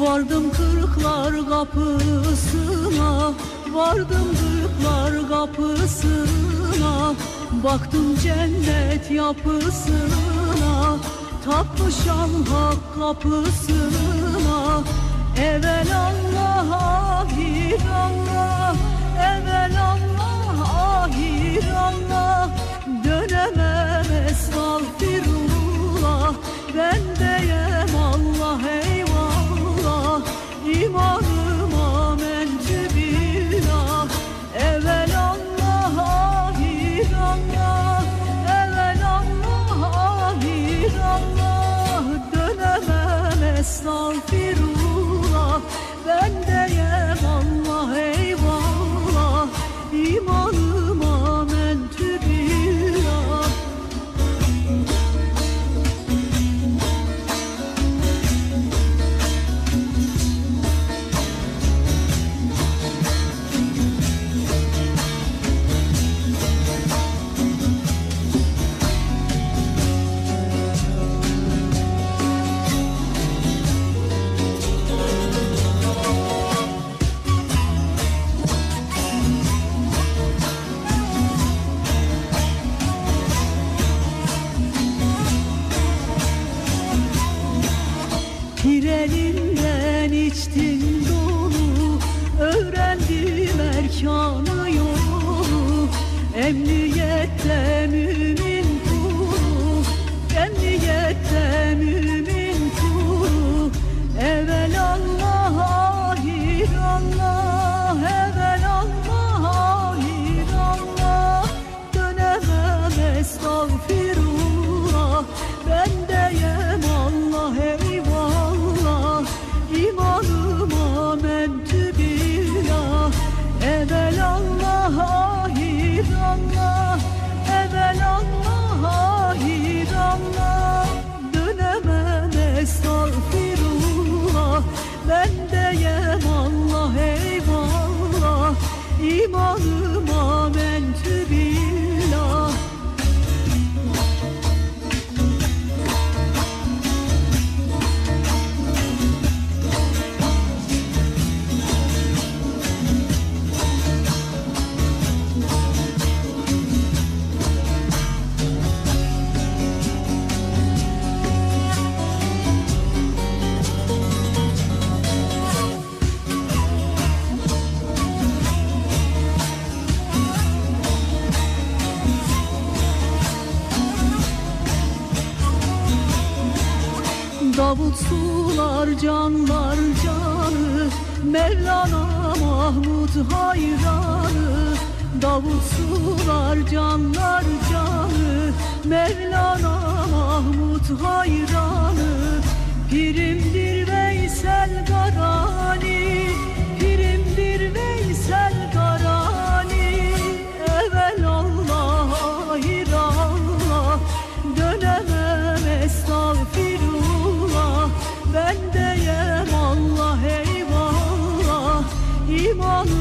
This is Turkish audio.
Vardım kırklar kapısına Vardım kırklar kapısına. Baktım cennet yapısına Tapmışam hak kapısına. Evvel Allah geçtin dolu Öğrendim erkanı yolu Emniyet limanı Davut sular canlar canı Mevlana Mahmud hayranı. Davut sular canlar canı Mevlana Mahmud hayranı. Pirimdir ve kim olur?